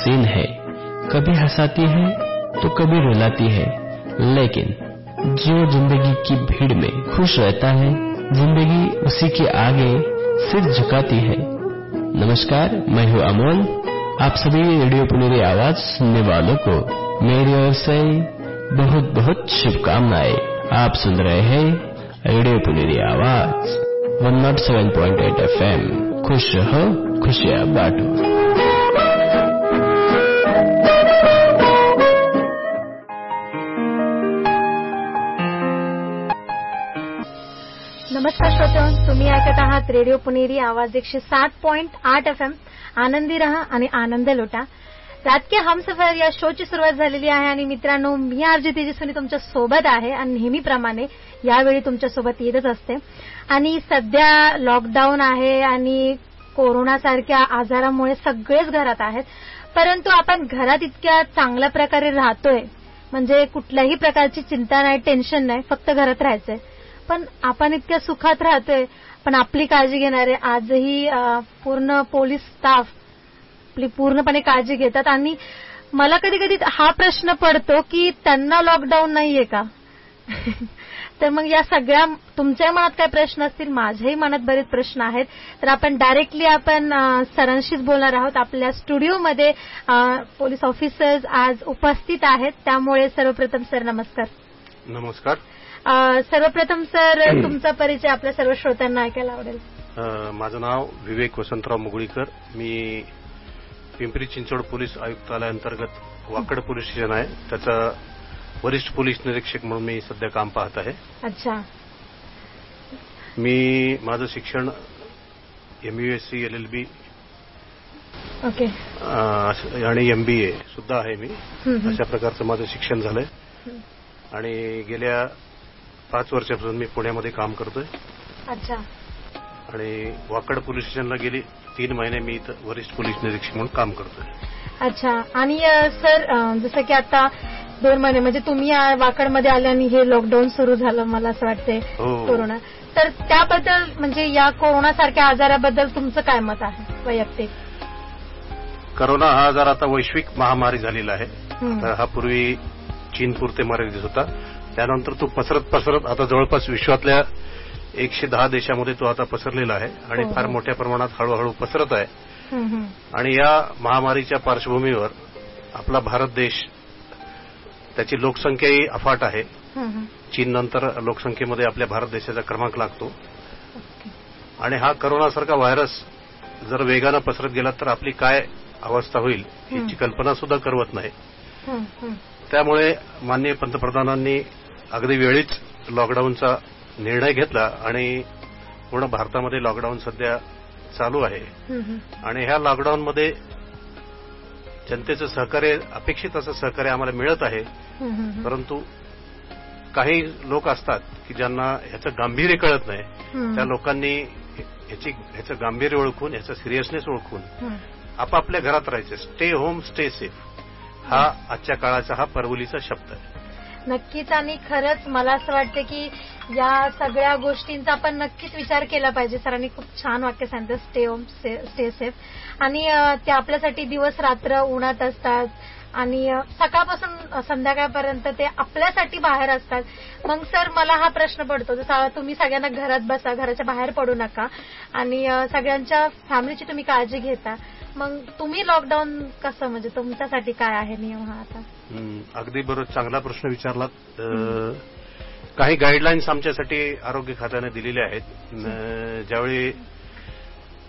Scene है। कभी हंसाती है तो कभी रुलाती है। लेकिन जो ज़िंदगी की भीड़ में खुश रहता है, ज़िंदगी उसी के आगे सिर झुकाती है। नमस्कार, मैं हूँ अमोल। आप सभी रेडियो पुनेरी आवाज़ सुनने वालों को मेरी ओर से बहुत बहुत शुभकामनाएँ। आप सुन रहे हैं radio Puneri Awaaz one nought seven point eight F M खुश रहो, खुशियाँ बांटो। नमस्कार श्रोते तुम्ही ऐकत आहात रेडिओ पुणेरी आवाज एकशे सात पॉईंट आठ एफ एम. आनंदी रहा आणि आनंद लोटा. राजकीय हमसफर या शोची सुरुवात झालेली आहे आणि मित्रांनो मी आरजी तेजस्विनी तुमच्यासोबत आहे आणि नेहमीप्रमाणे यावेळी तुमच्यासोबत येतच असते. आणि सध्या लॉकडाऊन आहे आणि कोरोनासारख्या आजारामुळे सगळेच घरात आहेत. परंतु आपण घरात इतक्या चांगल्या प्रकारे राहतोय. म्हणजे कुठल्याही प्रकारची चिंता नाही टेन्शन नाही फक्त घरात राहायचंय. पण आपण इतक्या सुखात राहतोय. पण आपली काळजी घेणारे आजही पूर्ण पोलीस स्टाफ आपली पूर्णपणे काळजी घेतात. आणि मला कधी कधी हा प्रश्न पडतो की त्यांना लॉकडाऊन नाहीये का? तर मग या सगळ्या तुमच्याही मनात काय प्रश्न असतील? माझ्याही मनात बरेच प्रश्न आहेत. तर आपण डायरेक्टली आपण सरांशीच बोलणार आहोत. आपल्या स्टुडिओमध्ये पोलीस ऑफिसर्स आज उपस्थित आहेत. त्यामुळे सर्वप्रथम सर नमस्कार. नमस्कार. सर्वप्रथम सर तुमचा परिचय आपल्या सर्व श्रोत्यांना ऐकायला आवडेल. माझं नाव विवेक वसंतराव मुगळीकर. मी पिंपरी चिंचवड पोलीस आयुक्तालयाअंतर्गत वाकड पोलीस स्टेशन आहे. त्याचा वरिष्ठ पोलीस निरीक्षक म्हणून मी सध्या काम पाहत आहे. अच्छा. मी माझं शिक्षण एमयूएससी एलएलबी ओके. आणि एमबीए सुद्धा आहे मी. अशा प्रकारचं माझं शिक्षण झालंय. आणि गेल्या पाच वर्षापासून मी पुण्यामध्ये काम करतोय. अच्छा. आणि वाकड पोलीस स्टेशनला गेली तीन महिने मी इथं वरिष्ठ पोलीस निरीक्षक म्हणून काम करतोय. अच्छा. आणि सर जसं की आता दोन महिने म्हणजे तुम्ही वाकडमध्ये आले आणि हे लॉकडाऊन सुरू झालं मला असं वाटतंय कोरोना. तर त्याबद्दल म्हणजे या कोरोना सारख्या आजाराबद्दल तुमचं काय मत आहे वैयक्तिक? करोना हा आजार आता वैश्विक महामारी झालेला आहे हा पूर्वी चीन पुरते मर्यादित होता त्यानंतर तो पसरत पसरत आता जवळपास विश्वातल्या एकशे दहा देशामध्ये तो आता पसरलेला आहे आणि फार मोठ्या प्रमाणात हळूहळू पसरत आहे. आणि या महामारीच्या पार्श्वभूमीवर आपला भारत देश त्याची लोकसंख्याही अफाट आहे. चीन नंतर लोकसंख्येमध्ये आपल्या भारत देशाचा क्रमांक लागतो. आणि हा करोनासारखा व्हायरस जर वेगानं पसरत गेला तर आपली काय अवस्था होईल याची कल्पना सुद्धा करवत नाही. त्यामुळे माननीय पंतप्रधानांनी अगदी वेळीच लॉकडाऊनचा निर्णय घेतला आणि पूर्ण भारतामध्ये लॉकडाऊन सध्या चालू आहे. आणि ह्या लॉकडाऊनमध्ये जनतेचं सहकार्य अपेक्षित असं सहकार्य आम्हाला मिळत आहे. परंतु काही लोक असतात की ज्यांना ह्याचं गांभीर्य कळत नाही. त्या लोकांनी ह्याची गांभीर्य ओळखून ह्याचं सिरियसनेस ओळखून आपापल्या घरात राहायचं. स्टे होम स्टे सेफ हा आजच्या काळाचा हा परवलीचा शब्द आहे. नक्कीच आणि खरंच मला असं वाटतं की या सगळ्या गोष्टींचा आपण नक्कीच विचार केला पाहिजे. सरांनी खूप छान वाक्य सांगतात स्टे होम स्टे सेफ आणि ते आपल्यासाठी दिवस रात्र उन्हात असतात आणि सकाळपासून संध्याकाळपर्यंत ते आपल्यासाठी बाहेर असतात. मग सर मला हा प्रश्न पडतो जसा तुम्ही सगळ्यांना घरात बसा घराच्या बाहेर पडू नका आणि सगळ्यांच्या फॅमिलीची तुम्ही काळजी घेता. मग तुम्ही लॉकडाऊन कसं म्हणजे तुमच्यासाठी काय आहे नियम हा आता? अगदी बरोबर चांगला प्रश्न विचारलात. काही गाईडलाईन्स आमच्यासाठी आरोग्य खात्याने दिलेल्या आहेत. ज्यावेळी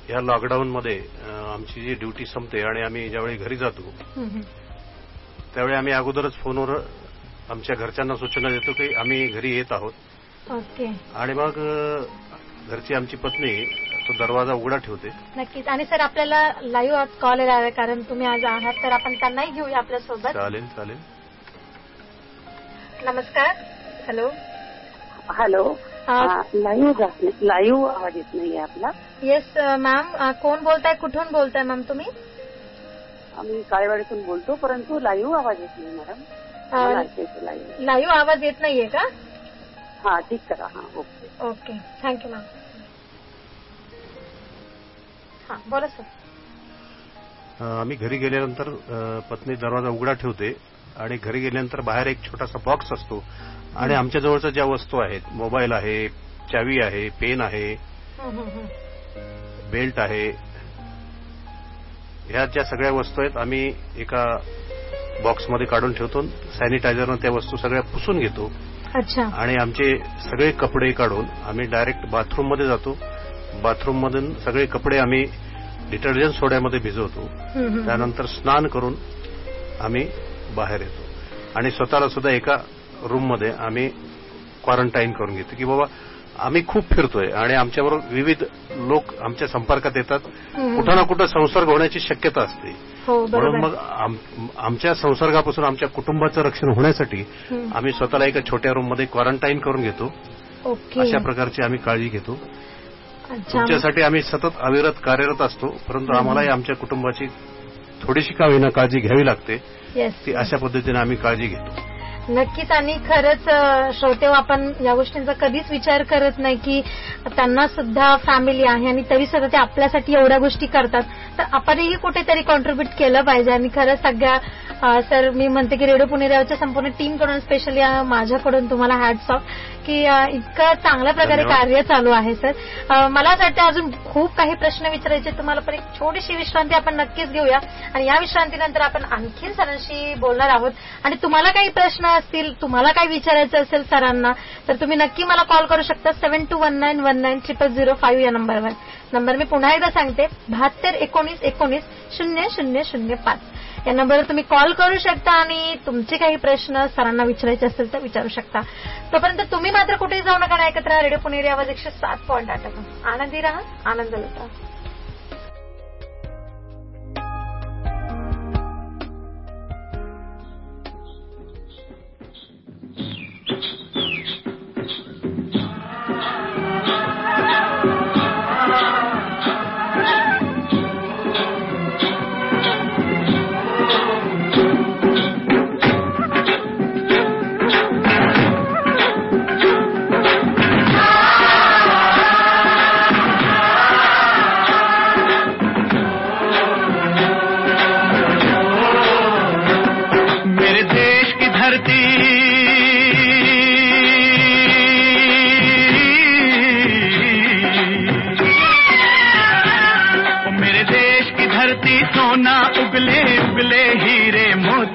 या लॉकडाऊनमध्ये आमची जी ड्युटी संपते आणि आम्ही ज्यावेळी घरी जातो त्यावेळी आम्ही अगोदरच फोनवर आमच्या घरच्यांना सूचना देतो की आम्ही घरी येत आहोत. ओके. आणि मग घरची आमची पत्नी तो दरवाजा उघडा ठेवते. नक्कीच. आणि सर आपल्याला लाईव्ह कॉल आहे कारण तुम्ही आज आहात तर आपण त्यांनाही घेऊया आपल्यासोबत. चालेल चालेल. नमस्कार. हॅलो हॅलो लाईव्ह लाईव्ह आवाज येत नाही आपला. येस मॅम कोण बोलताय? कुठून बोलताय मॅम तुम्ही? आम्ही काळेवाडीतून बोलतो परंतु लाईव्ह आवाज येत नाही मॅडम लाईव्ह आवाज येत नाहीये का? हा ठीक करा. हा ओके. ओके थँक्यू मॅम हा बोला सर. आम्ही घरी गेल्यानंतर पत्नी दरवाजा उघडा ठेवते आणि घरी गेल्यानंतर बाहेर एक छोटासा बॉक्स असतो आणि आमच्या जवळच्या ज्या वस्तू आहेत मोबाईल आहे चावी आहे पेन आहे बेल्ट आहे ह्या ज्या सगळ्या वस्तू आहेत आम्ही एका बॉक्समध्ये काढून ठेवतो सॅनिटायझरनं त्या वस्तू सगळ्या पुसून घेतो. अच्छा. आणि आमचे सगळे कपडे काढून आम्ही डायरेक्ट बाथरूममध्ये जातो. बाथरूममधून सगळे कपडे आम्ही डिटर्जंट सोड्यामध्ये भिजवतो. त्यानंतर स्नान करून आम्ही बाहेर येतो. आणि स्वतःला सुद्धा एका रूममध्ये आम्ही क्वारंटाईन करून घेतो की बाबा आम्ही खूप फिरतोय आणि आमच्याबरोबर विविध लोक आमच्या संपर्कात येतात. कुठं ना कुठं संसर्ग होण्याची शक्यता असते. म्हणून मग आमच्या संसर्गापासून आमच्या कुटुंबाचं रक्षण होण्यासाठी आम्ही स्वतःला एका छोट्या रूममध्ये क्वारंटाईन करून घेतो. अशा प्रकारची आम्ही काळजी घेतो. तुमच्यासाठी आम्ही सतत अविरत कार्यरत असतो परंतु आम्हालाही आमच्या कुटुंबाची थोडीशी का विना काळजी घ्यावी लागते ती अशा पद्धतीने आम्ही काळजी घेतो. नक्कीच आणि खरंच श्रोते आपण या गोष्टींचा कधीच विचार करत नाही की त्यांना सुद्धा फॅमिली आहे आणि तरी सुद्धा ते आपल्यासाठी एवढ्या गोष्टी करतात. तर आपणही कुठेतरी कॉन्ट्रीब्युट केलं पाहिजे आणि खरंच सगळ्या सर मी म्हणते की रेडिओ पुणेरावच्या संपूर्ण टीमकडून स्पेशली माझ्याकडून तुम्हाला हॅट्स ऑफ की इतकं चांगल्या प्रकारे कार्य चालू आहे सर. मला असं वाटतं अजून खूप काही प्रश्न विचारायचे तुम्हाला पण एक छोटीशी विश्रांती आपण नक्कीच घेऊया. आणि या विश्रांतीनंतर आपण आणखीन सरांशी बोलणार आहोत. आणि तुम्हाला काही प्रश्न असतील तुम्हाला काही विचारायचं असेल सरांना तर तुम्ही नक्की मला कॉल करू शकता. Seven two one nine one nine triple zero five या नंबरवर. नंबर मी पुन्हा एकदा सांगते. बहात्तर एकोणीस एकोणीस शून्य शून्य शून्य पाच. या नंबरवर तुम्ही कॉल करू शकता आणि तुमचे काही प्रश्न सरांना विचारायचे असेल तर विचारू शकता. तोपर्यंत तुम्ही मात्र कुठेही जाऊ नका एकत्र रेडिओ पुणेरी आवाज एकशे सात पॉईंट आठ. आनंदी राहा आनंद लुटा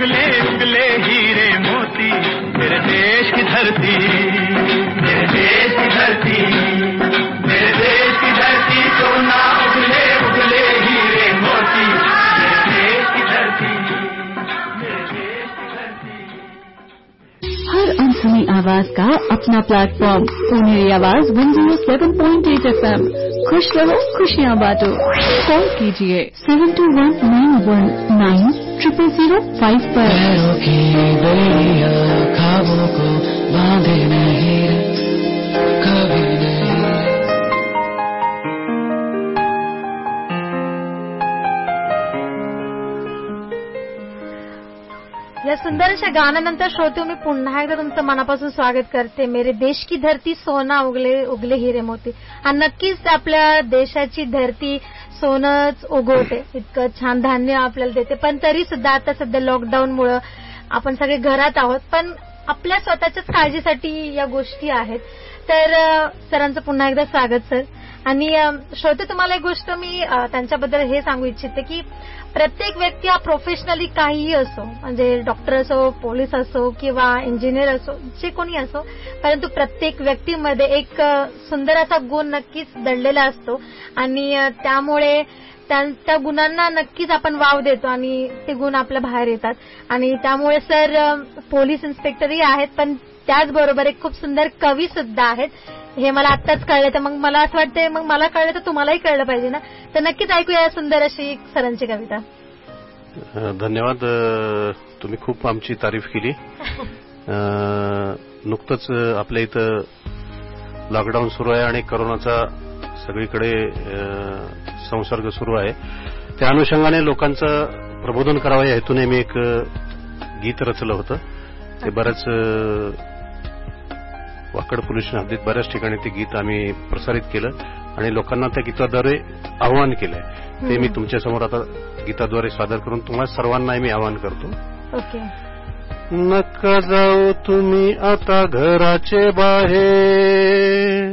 उगले उगले हीरे मोती, मेरे देश की धरती, मेरे देश की धरती, मेरे देश की धरती सोना उगले उगले हीरे मोती, मेरे देश की धरती हर अनसुनी आवाज़ का अपना platform Puneri Awaaz one zero seven point eight F M खुश रहो, खुशियाँ बांटो। कॉल कीजिए seven two one nine one nine triple zero five पर या सुंदर अशा गाण्यानंतर श्रोते मी पुन्हा एकदा तुमचं मनापासून स्वागत करते. मेरे देश की धरती सोना उगले उगले हिरे मोती. हा नक्कीच आपल्या देशाची धरती सोनच उगवते. इतकं छान धान्य आपल्याला देते. पण तरी सुद्धा आता सध्या लॉकडाऊनमुळं आपण सगळे घरात आहोत. पण आपल्या स्वतःच्याच काळजीसाठी या गोष्टी आहेत. तर सरांचं पुन्हा एकदा स्वागत सर. आणि अ, श्रोते तुम्हाला एक गोष्ट मी त्यांच्याबद्दल हे सांगू इच्छिते की प्रत्येक व्यक्ती हा प्रोफेशनली काहीही असो म्हणजे डॉक्टर असो पोलीस असो किंवा इंजिनियर असो जे कोणी असो परंतु प्रत्येक व्यक्तीमध्ये एक सुंदर असा गुण नक्कीच दडलेला असतो. आणि त्यामुळे त्या त्या गुणांना नक्कीच आपण वाव देतो आणि ते गुण आपल्या बाहेर येतात. आणि त्यामुळे सर पोलीस इन्स्पेक्टरही आहेत पण त्याचबरोबर एक खूप सुंदर कवी सुद्धा आहेत हे मला आत्ताच कळलं तर मग मला असं वाटतंय मग मला कळलं तर तुम्हालाही कळलं पाहिजे ना? तर नक्कीच ऐकूया सुंदर अशी सरांची कविता. धन्यवाद. तुम्ही खूप आमची तारीफ केली. नुकतंच आपल्या इथं लॉकडाऊन सुरू आहे आणि करोनाचा सगळीकडे संसर्ग सुरू आहे. त्या अनुषंगाने लोकांचं प्रबोधन करावं या हेतूने मी एक गीत रचलं होतं. ते बरंच वाकड पोलीस हद्दीत बऱ्याच ठिकाणी ते गीत आम्ही प्रसारित केलं आणि लोकांना त्या गीताद्वारे आवाहन केलंय. ते मी तुमच्यासमोर आता गीताद्वारे सादर करून तुम्हाला सर्वांना मी आवाहन करतो. नका जाऊ तुम्ही आता घराचे बाहेर.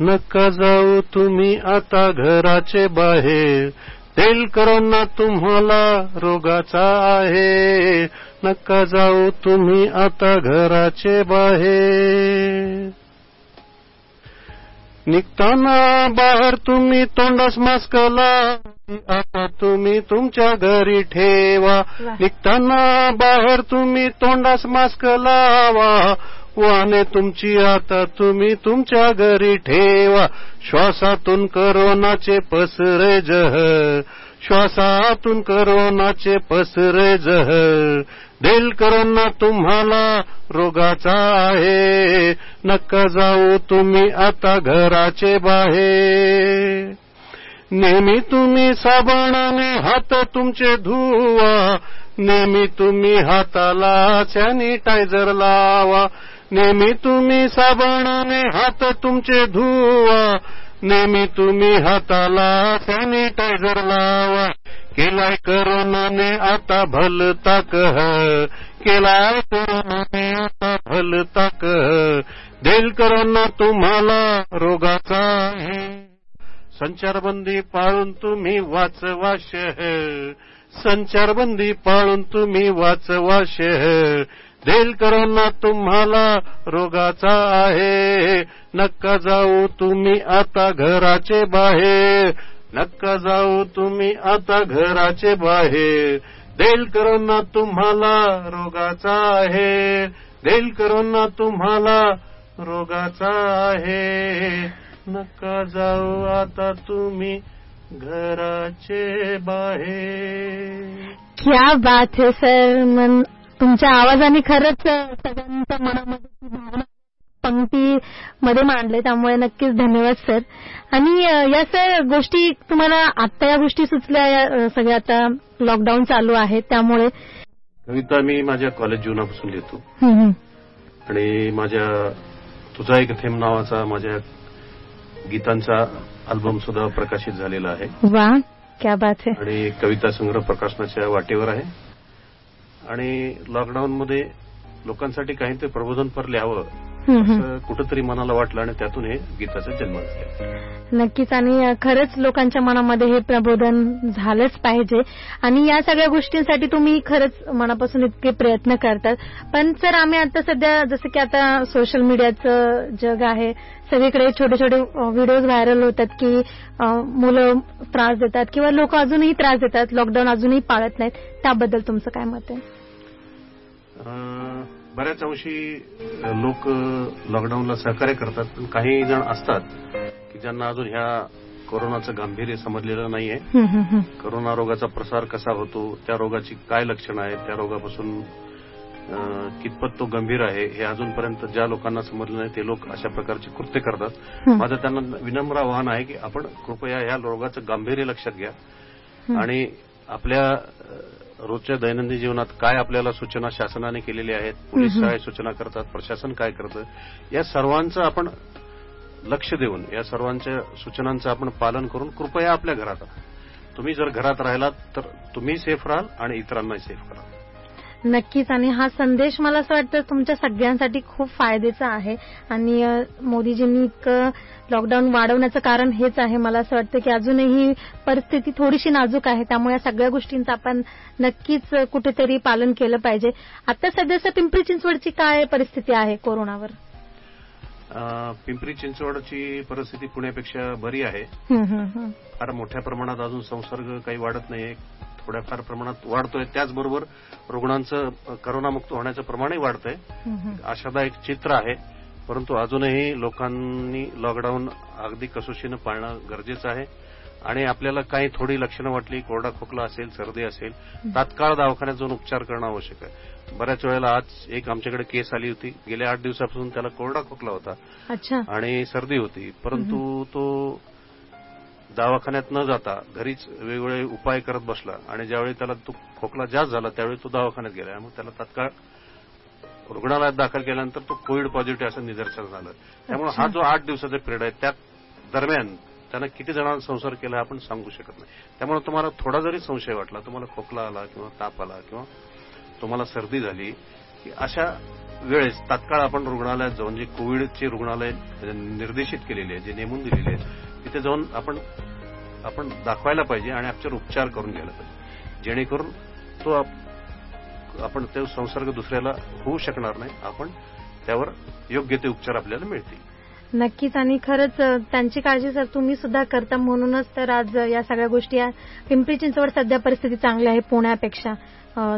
नका जाऊ तुम्ही आता घराचे बाहेर. तेल करोना तुम्हाला रोगाचा आहे. नका जाऊ तुम्ही आता घराचे बाहेर. निघताना बाहेर तुम्ही तोंडास मास्क लावा आता तुम्ही तुमच्या घरी ठेवा. निघताना बाहेर तुम्ही तोंडास मास्क लावा वाहने तुमची आता तुम्ही तुमच्या घरी ठेवा. श्वासातून करोनाचे पसरे जहर. श्वासातून करोनाचे पसरे जहर. देल करोना तुम्हाला रोगाचा आहे. नक्का जाऊ तुम्ही आता घराचे बाहेर. नेहमी तुम्ही साबणाने हात तुमचे धुवा. नेहमी तुम्ही हाताला सॅनिटायझर लावा. नेहमी तुम्ही साबणाने हात तुमचे धुवा. नेहमी तुम्ही हाताला सॅनिटायझर लावा. केलाय करोनाने आता भलता कह केलाय करोनाने आता भलता कह देईल करोना तुम्हाला रोगाचा आहे संचारबंदी पाळून तुम्ही वाचवा शहर संचारबंदी पाळून तुम्ही वाचवा शहर देईल करोना तुम्हाला रोगाचा आहे. नक्का जाऊ तुम्ही आता घराचे बाहेर. नक्का जाऊ तुम्ही आता घराचे बाहेर. देईल करोना तुम्हाला रोगाचा आहे. देईल करोना तुम्हाला रोगाचा आहे. नका जाऊ आता तुम्ही घराचे बाहेर. क्या बात है सर मन तुमच्या आवाजाने खरंच सगळ्यांच्या मनामध्ये ती भावना पंक्तीमध्ये मांडले त्यामुळे नक्कीच धन्यवाद सर. आणि या सर गोष्टी तुम्हाला आत्ता या गोष्टी सुचल्या या सगळ्या आता लॉकडाऊन चालू आहे त्यामुळे. कविता मी माझ्या कॉलेज जीवनापासून लिहितो आणि माझ्या तुझा एक थेंब नावाचा माझ्या गीतांचा अल्बम सुद्धा प्रकाशित झालेला आहे. वा क्या बात है. आणि कविता संग्रह प्रकाशनाच्या वाटेवर आहे. आणि लॉकडाऊनमध्ये लोकांसाठी काहीतरी प्रबोधनपर लिहावं कुठंतरी मनाला वाटलं आणि त्यातून हे गीताचा जन्म झाला. नक्कीच आणि खरंच लोकांच्या मनामध्ये हे प्रबोधन झालंच पाहिजे. आणि या सगळ्या गोष्टींसाठी तुम्ही खरंच मनापासून इतके प्रयत्न करतात. पण सर आम्ही आता सध्या जसं की आता सोशल मीडियाचं जग आहे सगळीकडे छोटे छोटे व्हिडिओज व्हायरल होतात की मुलं त्रास देतात किंवा लोक अजूनही त्रास देतात लॉकडाऊन अजूनही पाळत नाहीत. त्याबद्दल तुमचं काय मत आहे? बऱ्याच अंशी लोक लॉकडाऊनला सहकार्य करतात. पण काही जण असतात की ज्यांना अजून ह्या कोरोनाचं गांभीर्य समजलेलं नाहीये. कोरोना रोगाचा प्रसार कसा होतो त्या रोगाची काय लक्षणं आहेत त्या रोगापासून कितपत तो गंभीर आहे हे अजूनपर्यंत ज्या लोकांना समजलं नाही ते लोक अशा प्रकारचे कृत्य करतात. माझं त्यांना विनम्र आवाहन आहे की आपण कृपया ह्या रोगाचं गांभीर्य लक्षात घ्या. आणि आपल्या रोजच्या दैनंदिन जीवनात काय आपल्याला सूचना शासनाने केलेल्या आहेत? पोलीस काय सूचना करतात? प्रशासन काय करतं? या सर्वांचं आपण लक्ष देऊन या सर्वांच्या सूचनांचं आपण पालन करून कृपया आपल्या घरात तुम्ही जर घरात राहिलात तर तुम्ही सेफ राहाल आणि इतरांनाही सेफ कराल. नक्कीच. आणि हा संदेश मला असं वाटतं तुमच्या सगळ्यांसाठी खूप फायद्याचा आहे. आणि मोदीजींनी इतकं लॉकडाऊन वाढवण्याचं कारण हेच आहे. मला असं वाटतं की अजूनही परिस्थिती थोडीशी नाजूक आहे. त्यामुळे या सगळ्या गोष्टींचं आपण नक्कीच कुठेतरी पालन केलं पाहिजे. आता सध्या पिंपरी चिंचवडची काय परिस्थिती आहे कोरोनावर? पिंपरी चिंचवडची परिस्थिती पुण्यापेक्षा बरी आहे. फार मोठ्या प्रमाणात अजून संसर्ग काही वाढत नाही थोड्याफार प्रमाणात वाढतोय. त्याचबरोबर रुग्णांचं करोनामुक्त होण्याचं प्रमाणही वाढतंय. आशादायक चित्र आहे. परंतु अजूनही लोकांनी लॉकडाऊन अगदी कसोशीनं पाळणं गरजेचं आहे. आणि आपल्याला काही थोडी लक्षणं वाटली कोरडा खोकला असेल सर्दी असेल तात्काळ दवाखान्यात जाऊन उपचार करणं आवश्यक आहे. बऱ्याच वेळेला आज एक आमच्याकडे केस आली होती. गेल्या आठ दिवसापासून त्याला कोरडा खोकला होता. आणि सर्दी होती. परंतु तो दवाखान्यात न जाता घरीच वेगवेगळे उपाय करत बसला. आणि ज्यावेळी त्याला तो खोकला जास्त झाला त्यावेळी तो दवाखान्यात गेला. मग त्याला तात्काळ रुग्णालयात दाखल केल्यानंतर तो कोविड पॉझिटिव्ह असं निदर्शन झालं. त्यामुळे हा जो आठ दिवसाचा पिरियड आहे त्या दरम्यान त्यानं किती जणांना संसर्ग केला आपण सांगू शकत नाही. त्यामुळे तुम्हाला थोडा जरी संशय वाटला तुम्हाला खोकला आला किंवा ताप आला किंवा तुम्हाला सर्दी झाली की अशा वेळेस तात्काळ आपण रुग्णालयात जाऊन जे कोविडची रुग्णालय निर्देशित केलेली आहे जे नेमून दिलेली आहे तिथे जाऊन आपण आपण दाखवायला पाहिजे आणि आपल्यावर उपचार करून घ्यायला पाहिजे. जेणेकरून तो आपण ते संसर्ग दुसऱ्याला होऊ शकणार नाही आपण त्यावर योग्य ते उपचार आपल्याला मिळतील. नक्कीच आणि खरंच त्यांची काळजी सर तुम्ही सुद्धा करता म्हणूनच तर आज या सगळ्या गोष्टी पिंपरी चिंचवड सध्या परिस्थिती चांगली आहे पुण्यापेक्षा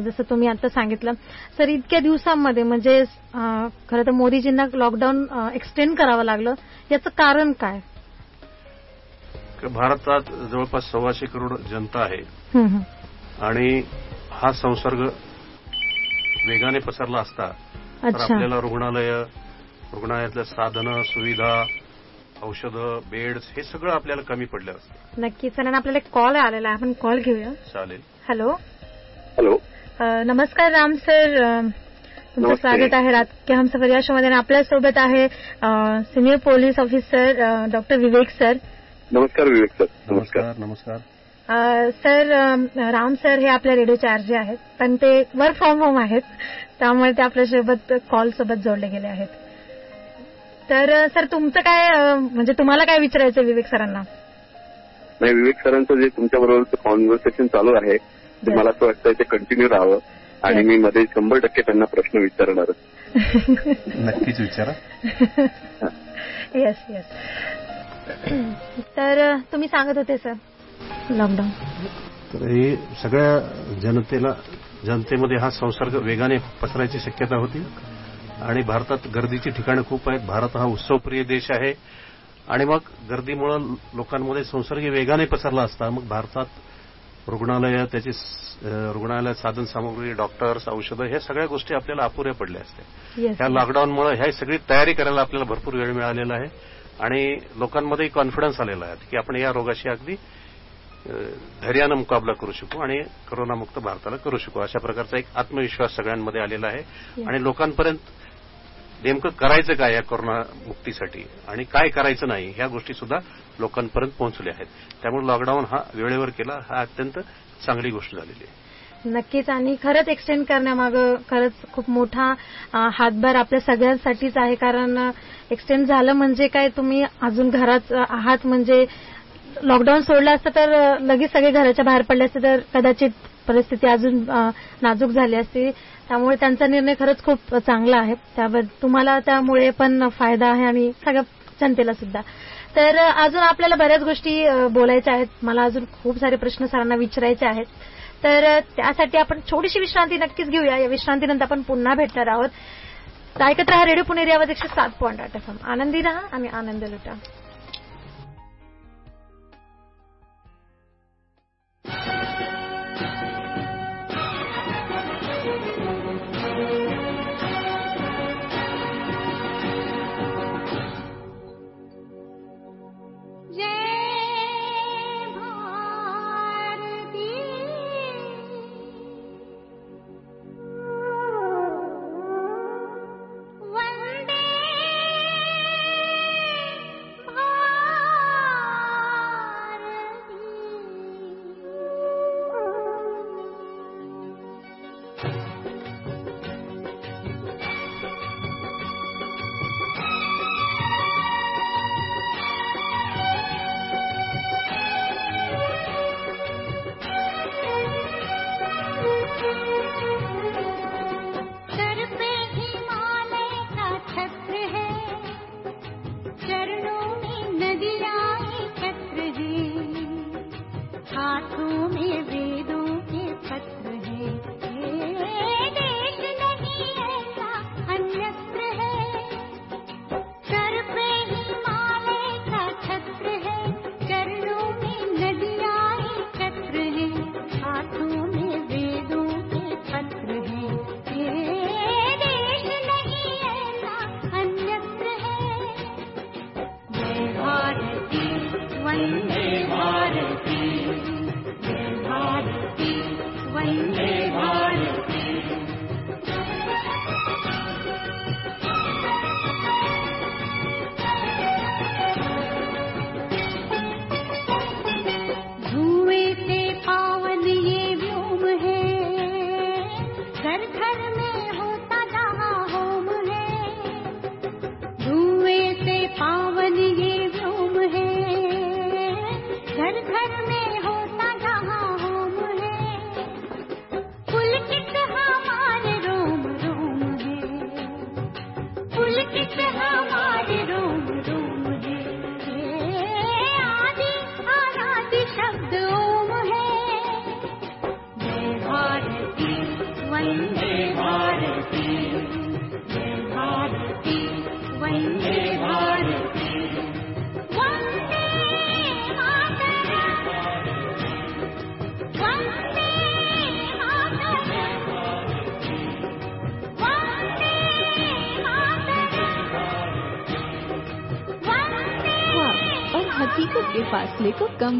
जसं तुम्ही आता सांगितलं. सर इतक्या दिवसांमध्ये म्हणजे खरं तर मोदीजींना लॉकडाऊन एक्सटेंड करावं लागलं. याचं कारण काय? भारतात जवळपास सव्वाशे करोड जनता आहे. आणि हा संसर्ग वेगाने पसरला असता तर आपल्याला रुग्णालय रुग्णालयातल्या साधनं सुविधा औषधं बेड्स हे सगळं आपल्याला कमी पडलं असतं. नक्कीच आणि आपल्याला एक कॉल आलेला आहे. आपण कॉल घेऊया. चालेल. हॅलो हॅलो नमस्कार राम सर तुमचं स्वागत आहे रात हम सफर या शोमध्ये. आपल्यासोबत आहे senior police officer doctor Vivek sir नमस्कार विवेक सर. नमस्कार. नमस्कार सर राम सर हे आपल्या रेडिओचे आरजे आहेत पण ते वर्क फ्रॉम होम आहेत त्यामुळे ते आपल्यासोबत कॉल सोबत जोडले गेले आहेत. तर सर तुमचं काय म्हणजे तुम्हाला काय विचारायचं विवेक सरांना? नाही विवेक सरांचं जे तुमच्या बरोबरचं कॉन्व्हर्सेशन चालू आहे ते मला असं वाटतं ते कंटिन्यू राहावं आणि मी मध्ये शंभर टक्के त्यांना प्रश्न विचारणार. नक्कीच विचारा. येस येस तर तुम्ही सांगत होते सर. लॉकडाऊन तर हे सगळ्या जनतेला जनतेमध्ये हा संसर्ग वेगाने पसरायची शक्यता होती. आणि भारतात गर्दीची ठिकाणं खूप आहेत. भारत हा उत्सवप्रिय देश आहे. आणि मग गर्दीमुळे लोकांमध्ये संसर्ग वेगाने पसरला असता मग भारतात रुग्णालयं त्याची रुग्णालयात साधन सामग्री डॉक्टर्स औषधं ह्या सगळ्या गोष्टी आपल्याला अपुऱ्या पडल्या असत्या. ह्या लॉकडाऊनमुळे ह्या सगळी तयारी करायला आपल्याला भरपूर वेळ मिळालेला आहे. आणि लोकांमध्ये कॉन्फिडन्स आलेला आहे की आपण या रोगाशी अगदी धैर्यानं मुकाबला करू शकू आणि करोनामुक्त भारताला करू शकू. अशा प्रकारचा एक आत्मविश्वास सगळ्यांमध्ये आलेला आहे. आणि लोकांपर्यंत नेमकं करायचं काय या कोरोना मुक्तीसाठी आणि काय करायचं नाही ह्या गोष्टी सुद्धा लोकांपर्यंत पोहोचल्या आहेत. त्यामुळे लॉकडाऊन हा वेळेवर केला हा अत्यंत चांगली गोष्ट झालेली आहे. नक्कीच. आणि खरंच एक्सटेंड करण्यामागं खरंच खूप मोठा हातभार आपल्या सगळ्यांसाठीच आहे. कारण एक्सटेंड झालं म्हणजे काय तुम्ही अजून घरात आहात म्हणजे लॉकडाऊन सोडलं असतं तर लगेच सगळे घराच्या बाहेर पडले असते तर कदाचित परिस्थिती अजून नाजूक झाली असती. त्यामुळे त्यांचा निर्णय खरंच खूप चांगला आहे. त्याबद्दल तुम्हाला त्यामुळे पण फायदा आहे आणि सगळ्या जनतेला सुद्धा. तर अजून आपल्याला बऱ्याच गोष्टी बोलायच्या आहेत. मला अजून खूप सारे प्रश्न सरांना विचारायचे आहेत. तर त्यासाठी आपण छोटीशी विश्रांती नक्कीच घेऊया. या विश्रांतीनंतर आपण पुन्हा भेटणार आहोत. ऐकत राहा रेडिओ पुणे रियावर एकशे सात पॉईंट आठ एफ आनंदी राहा आणि आनंद लुटा.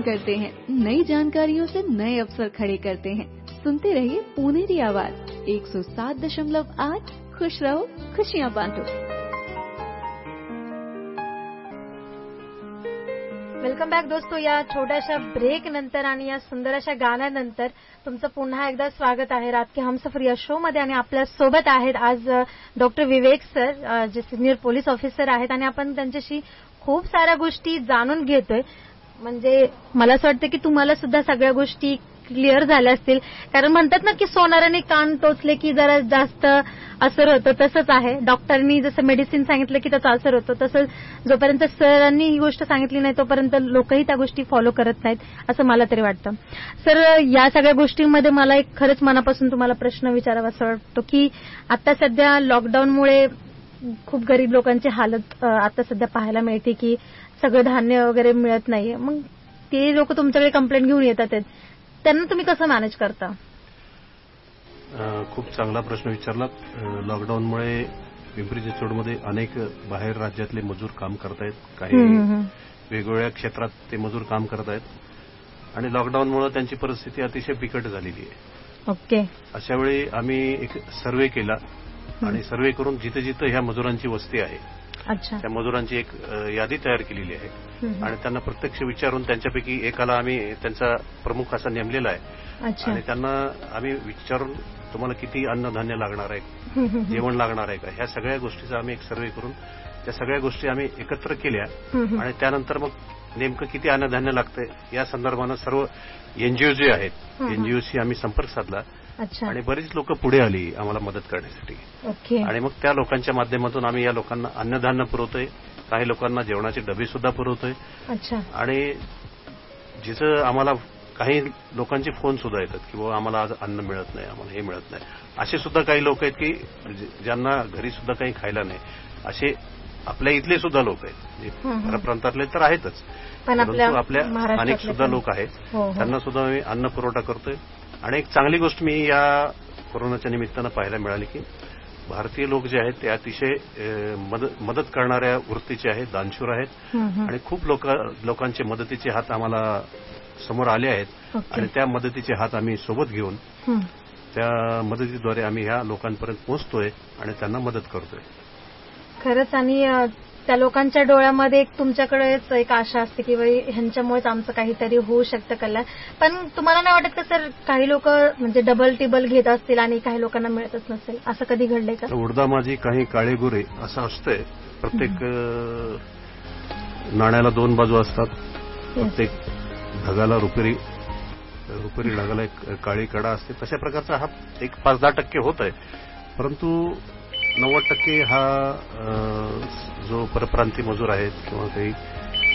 फासले करते हैं। नई जानकारियों से नए अवसर खड़े करते हैं। सुनते रहिए पुनेरी आवाज। 107.8 खुश रहो खुशियाँ बांटो। वेलकम बॅक दोस्तो या छोट्याशा ब्रेक नंतर आणि या सुंदर अशा गाण्यानंतर तुमचं पुन्हा एकदा स्वागत आहे. रात के हमसफर या शो मध्ये आणि आपल्यासोबत आहेत आज डॉक्टर विवेक सर जे सिनियर पोलीस ऑफिसर आहेत आणि आपण त्यांच्याशी खूप साऱ्या गोष्टी जाणून घेतोय. म्हणजे मला असं वाटतं की तुम्हाला सुद्धा सगळ्या गोष्टी क्लिअर झाल्या असतील. कारण म्हणतात ना की सोनाराने कान टोचले की जरा जास्त असर होतं तसंच आहे. डॉक्टरनी जसं मेडिसिन सांगितलं की त्याचा असर होतो तसं जोपर्यंत सरांनी ही गोष्ट सांगितली नाही तोपर्यंत लोकही त्या गोष्टी फॉलो करत नाहीत असं मला तरी वाटतं. सर या सगळ्या गोष्टींमध्ये मला एक खरंच मनापासून तुम्हाला प्रश्न विचारावा असं वाटतो की आता सध्या लॉकडाऊनमुळे खूप गरीब लोकांची हालत आता सध्या पाहायला मिळते की सगळं धान्य वगैरे मिळत नाहीये. मग ते लोक तुमच्याकडे कंप्लेंट घेऊन येतात. त्यांना तुम्ही कसं मॅनेज करता? खूप चांगला प्रश्न विचारला. लॉकडाऊनमुळे पिंपरी चिंचवडमध्ये अनेक बाहेर राज्यातले मजूर काम करतायत. काही वेगवेगळ्या क्षेत्रात ते मजूर काम करत आहेत आणि लॉकडाऊनमुळे त्यांची परिस्थिती अतिशय बिकट झालेली आहे. ओके. अशा वेळी आम्ही एक सर्वे केला. आणि सर्वे करून जिथे जिथे ह्या मजुरांची वस्ती आहे त्या मजुरांची एक यादी तयार केलेली आहे. आणि त्यांना प्रत्यक्ष विचारून त्यांच्यापैकी एकाला आम्ही त्यांचा प्रमुख असा नेमलेला आहे. अच्छा. आणि त्यांना आम्ही विचारून तुम्हाला किती अन्नधान्य लागणार आहे जेवण लागणार आहे का? ह्या सगळ्या गोष्टीचा आम्ही एक सर्वे करून त्या सगळ्या गोष्टी आम्ही एकत्र केल्या. आणि त्यानंतर मग नेमकं किती अन्नधान्य लागतंय? या संदर्भानं सर्व एनजीओ जे आहेत. एनजीओशी आम्ही संपर्क साधला आणि बरीच लोक पुढे आली आम्हाला मदत करण्यासाठी. आणि मग त्या लोकांच्या माध्यमातून आम्ही या लोकांना अन्नधान्य पुरवतोय काही लोकांना जेवणाचे डबे सुद्धा पुरवतोय. आणि जिथं आम्हाला काही लोकांचे फोन सुद्धा येतात की बाबा आम्हाला आज अन्न मिळत नाही आम्हाला हे मिळत नाही. असे सुद्धा काही लोक आहेत की ज्यांना घरी सुद्धा काही खायला नाही असे आपल्या इथले सुद्धा लोक आहेत. परप्रांतातले तर आहेतच परंतु आपल्या स्थानिक सुद्धा. लोक आहेत हो, हो. त्यांना सुद्धा आम्ही अन्न पुरवठा करतोय आणि एक चांगली गोष्ट मी या कोरोनाच्या निमित्तानं पाहायला मिळाली की भारतीय लोक जे आहेत ते अतिशय मदत करणाऱ्या वृत्तीचे आहेत दानशूर आहेत. आणि खूप लोक लोकांचे मदतीचे हात आम्हाला समोर आले आहेत. आणि त्या मदतीचे हात आम्ही सोबत घेऊन. त्या मदतीद्वारे आम्ही ह्या लोकांपर्यंत पोहोचतोय आणि त्यांना मदत करतोय खरंच आणि त्या लोकांच्या डोळ्यामध्ये एक तुमच्याकडेच एक आशा असते की बाई ह्यांच्यामुळेच आमचं काहीतरी होऊ शकतं कल्याण. पण तुम्हाला नाही वाटत का सर काही लोक म्हणजे डबल टिबल घेत असतील आणि काही लोकांना मिळतच नसेल? असं कधी घडलंय का? उडदा माझी काही काळे गुरे असं असतंय. प्रत्येक नाण्याला दोन बाजू असतात. प्रत्येक ढगाला रुपेरी रुपेरी ढगाला एक काळी कडा असते. तशा प्रकारचा हा एक पाच दहा टक्के होत आहे परंतु नव्वद टक्के हा जो परप्रांती मजूर आहेत किंवा काही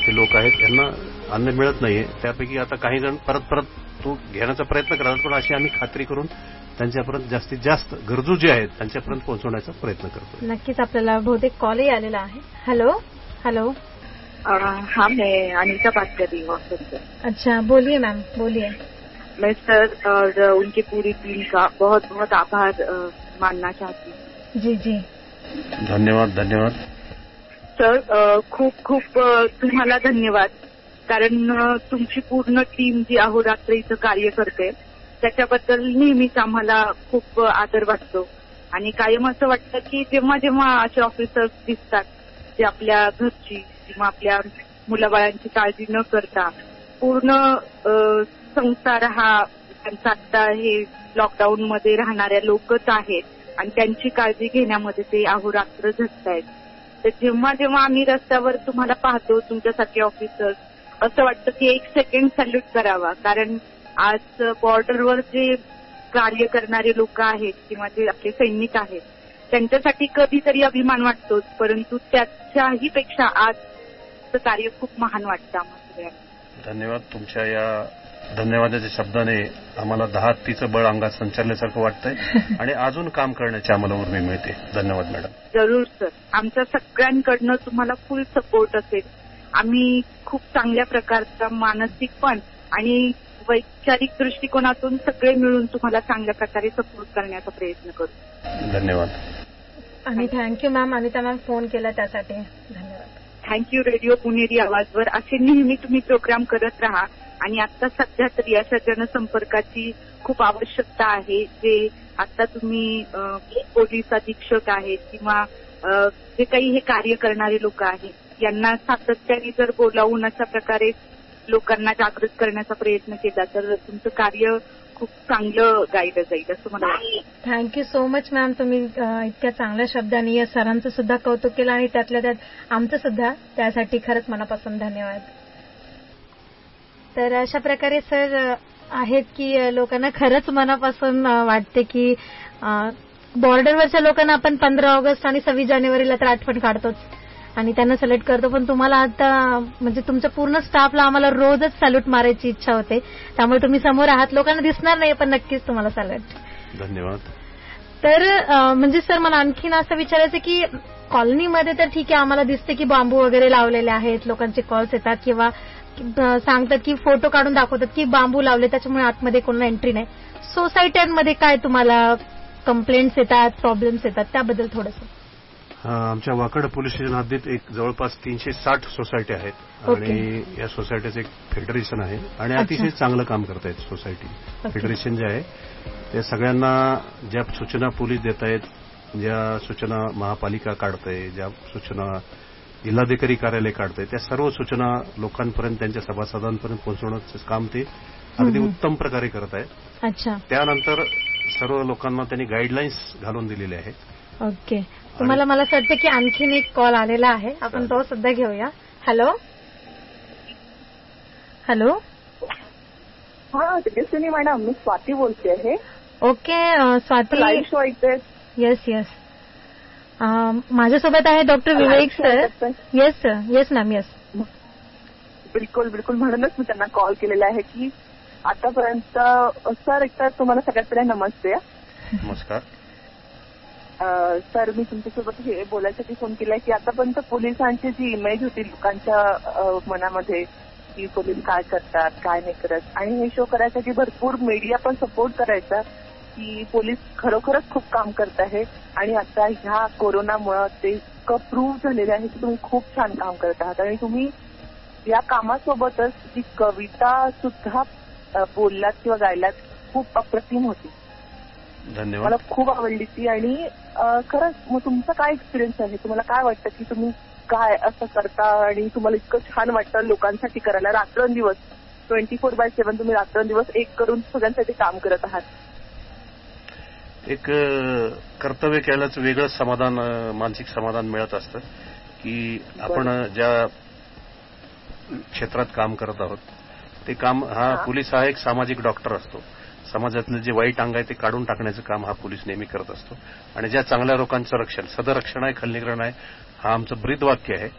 हे लोक आहेत यांना अन्न मिळत नाहीये. त्यापैकी आता काही जण परत परत तो घेण्याचा प्रयत्न करतात पण अशी आम्ही खात्री करून त्यांच्यापर्यंत जास्तीत जास्त गरजू जे आहेत त्यांच्यापर्यंत पोहोचवण्याचा प्रयत्न करतो नक्कीच आपल्याला बहुतेक कॉलही आलेला आहे. हॅलो? हॅलो? हाँ मैं अनीता बात कर रही हूँ अच्छा बोलिए मैम बोलिए मैं सर और उनकी पूरी टीम का बहुत बहुत आभार मानना चाहती हूँ. जी जी. धन्यवाद धन्यवाद. सर खूप खूप तुम्हाला धन्यवाद. कारण तुमची पूर्ण टीम जी अहोरात्र इथं कार्य करते त्याच्याबद्दल नेहमीच आम्हाला खूप आदर वाटतो. आणि कायम असं वाटतं की जेव्हा जेव्हा असे ऑफिसर्स दिसतात जे आपल्या घरची किंवा आपल्या मुलाबाळांची काळजी न करता पूर्ण संसार हा त्यांचा आता हे लॉकडाऊन मध्ये राहणाऱ्या लोकच आहेत. आणि त्यांची काळजी घेण्यामध्ये ते अहोरात्र झटतायत तर जेव्हा जेव्हा आम्ही रस्त्यावर तुम्हाला पाहतो तुमच्यासारखे ऑफिसर्स असं वाटतं की एक सेकंड सॅल्यूट करावा. कारण आज बॉर्डरवर जे कार्य करणारे लोक आहेत किंवा जे आपले सैनिक आहेत त्यांच्यासाठी कधीतरी अभिमान वाटतोच. परंतु त्याच्याही पेक्षा आजचं कार्य खूप महान वाटतं आम्हाला. सगळ्यांना धन्यवाद. तुमच्या या धन्यवादाच्या शब्दाने आम्हाला दहा हत्तीचं बळ अंगात संचारल्यासारखं वाटतंय. आणि अजून काम करण्याची आम्हाला उर्मी मिळते. धन्यवाद मॅडम. जरूर सर. आमच्या सगळ्यांकडनं तुम्हाला फुल सपोर्ट असेल. आम्ही खूप चांगल्या प्रकारचा मानसिक पण आणि वैचारिक दृष्टिकोनातून सगळे मिळून तुम्हाला चांगल्या प्रकारे सपोर्ट करण्याचा प्रयत्न करू. धन्यवाद. आणि thank you ma'am Anita ma'am phone केला त्यासाठी. धन्यवाद. थँक्यू रेडिओ पुणेरी आवाजवर. असे नेहमी तुम्ही प्रोग्राम करत राहा. आणि आता सध्या तरी अशा जनसंपर्काची खूप आवश्यकता आहे जे आता तुम्ही पोलीस अधीक्षक आहेत किंवा जे काही हे कार्य करणारे लोक आहेत यांना सातत्याने जर बोलावून अशा प्रकारे लोकांना जागृत करण्याचा प्रयत्न केला तर तुमचं कार्य खूप चांगलं गायलं जाईल असं मला वाटतं. थँक्यू सो मच मॅम तुम्ही इतक्या चांगल्या शब्दांनी या सरांचं सुद्धा कौतुक केलं आणि त्यातल्या त्यात आमचं सुद्धा त्यासाठी खरंच मनापासून धन्यवाद. तर अशा प्रकारे सर आहेत की लोकांना खरंच मनापासून वाटते की बॉर्डरवरच्या लोकांना आपण पंधरा ऑगस्ट आणि सव्वीस जानेवारीला तर आठवण काढतोच. आणि त्यांना सॅल्यूट करतो. पण तुम्हाला आता म्हणजे तुमच्या पूर्ण स्टाफला आम्हाला रोजच सॅल्यूट मारायची इच्छा होते. त्यामुळे तुम्ही समोर आहात. लोकांना दिसणार नाही पण नक्कीच तुम्हाला सॅल्यूट. धन्यवाद. तर म्हणजे सर मला आणखीन असं विचारायचं की कॉलनीमध्ये तर ठीक आहे आम्हाला दिसते की बांबू वगैरे लावलेले आहेत. लोकांचे कॉल्स येतात किंवा सांगतात की फोटो काढून दाखवतात की बांबू लावले त्याच्यामुळे आतमध्ये कोणाला एंट्री नाही. सोसायट्यांमध्ये काय तुम्हाला कंप्लेंट्स येतात प्रॉब्लेम्स येतात त्याबद्दल थोडंसं. आमच्या वाकड पोलीस स्टेशन हद्दीत एक जवळपास तीनशे साठ सोसायटी आहेत. आणि या सोसायटीचं एक फेडरेशन आहे. आणि. अतिशय चांगलं काम करत आहेत सोसायटी फेडरेशन जे आहे ते सगळ्यांना ज्या सूचना पोलीस देत आहेत ज्या सूचना महापालिका काढते ज्या सूचना जिल्हाधिकारी कार्यालय काढते त्या सर्व सूचना लोकांपर्यंत त्यांच्या सभासदांपर्यंत पोहोचवण्याचं काम ते अगदी. उत्तम प्रकारे करत आहेत. अच्छा. त्यानंतर सर्व लोकांना त्यांनी गाईडलाईन्स घालून दिलेले आहेत. ओके. तुम्हाला मला असं वाटतं की आणखीन एक कॉल आलेला आहे. आपण तो सुद्धा घेऊया. हॅलो हॅलो हा तेजस्विनी मॅडम मी स्वाती बोलते आहे ओके स्वाती लाईव्ह शो ऐकते येस येस माझ्यासोबत आहे doctor Vivek sir yes sir yes ma'am yes बिलकुल बिलकुल. म्हणूनच मी त्यांना कॉल केलेला आहे की आतापर्यंत सर एकतर तुम्हाला सगळ्यात पहिले नमस्ते. नमस्कार. सर मी तुमच्यासोबत हे बोलायसाठी फोन केलाय की आतापर्यंत पोलिसांची जी इमेज होती लोकांच्या मनामध्ये की पोलीस काय करतात काय नाही करत आणि हे शो करायसाठी भरपूर मीडिया पण सपोर्ट करायचा. की पोलीस खरोखरच खूप काम करत आहे. आणि आता ह्या कोरोनामुळं ते इतकं प्रूव्ह झालेले आहे की तुम्ही खूप छान काम करत आहात. आणि तुम्ही या कामासोबतच जी कविता सुद्धा बोललात किंवा गायलात खूप अप्रतिम होती. धन्यवाद. मला खूप आवडली ती आणि खरंच मग तुमचा काय एक्सपिरियन्स आहे? तुम्हाला काय वाटतं की तुम्ही काय असं करता आणि तुम्हाला इतकं छान वाटतं लोकांसाठी करायला? रात्रंदिवस ट्वेंटी फोर बाय सेव्हन तुम्ही रात्रंदिवस एक करून सगळ्यांसाठी काम करत आहात. एक कर्तव्य केल्याचं वेगळंच समाधान मानसिक समाधान मिळत असतं की आपण ज्या क्षेत्रात काम करत आहोत ते काम हा पोलीस हा एक सामाजिक डॉक्टर असतो. समाजातलं जे वाईट अंग आहे ते काढून टाकण्याचं काम हा पोलीस नेहमी करत असतो. आणि ज्या चांगल्या लोकांचं रक्षण सदरक्षण आहे खलनिग्रहण आहे हा आमचं ब्रीदवाक्य आहे.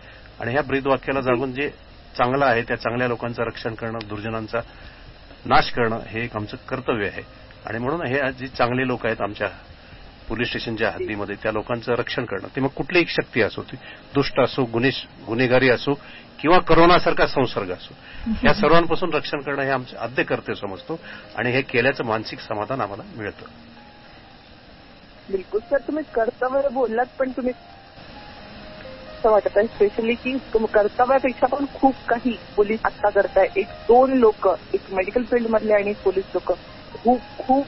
आणि ह्या ब्रीदवाक्याला जागून जे चांगलं आहे त्या चांगल्या लोकांचं रक्षण करणं दुर्जनांचा नाश करणं हे एक आमचं कर्तव्य आहे. आणि म्हणून हे जे चांगले लोक आहेत आमच्या पोलीस स्टेशनच्या हद्दीमध्ये त्या लोकांचं रक्षण करणं ते मग कुठलीही शक्ती असो ती दुष्ट असो गुन्हे गुन्हेगारी असो किंवा करोनासारखा संसर्ग असो या सर्वांपासून रक्षण करणं हे आमचं आद्य कर्तव्य समजतो आणि हे केल्याचं मानसिक समाधान आम्हाला मिळतं. बिलकुल सर तुम्ही कर्तव्य बोललात पण तुम्ही असं वाटत आहे स्पेशली की कर्तव्यापेक्षा पण खूप काही पोलीस आता करताय. एक दोन लोक एक मेडिकल फील्ड मधले आणि एक पोलीस लोक. खूप खूप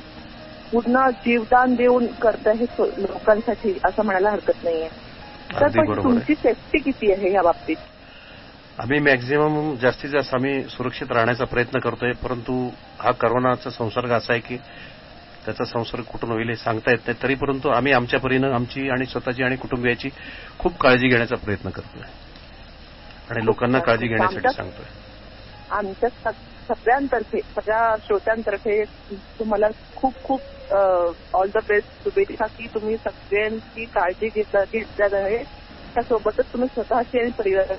पूर्ण जीवदान देऊन करताय हे लोकांसाठी असं म्हणायला हरकत नाहीये. तर पण तुमची सेफ्टी किती आहे या बाबतीत? आम्ही मॅक्झिमम जास्तीत जास्त आम्ही सुरक्षित राहण्याचा प्रयत्न करतोय परंतु हा करोनाचा संसर्ग असा आहे की त्याचा संसर्ग कुठून होईल हे सांगता येत नाही. तरी परंतु आम्ही आमच्या परीनं आमची आणि स्वतःची आणि कुटुंबियाची खूप काळजी घेण्याचा प्रयत्न करतोय. आणि लोकांना काळजी घेण्यासाठी सांगतोय. आमच्या सगळ्यांतर्फे सगळ्या श्रोत्यांतर्फे तुम्हाला खूप खूप ऑल द बेस्ट शुभेच्छा की तुम्ही सगळ्यांची काळजी घेतल्या घेतल्या आहे. त्यासोबतच तुम्ही स्वतःची आणि परिवार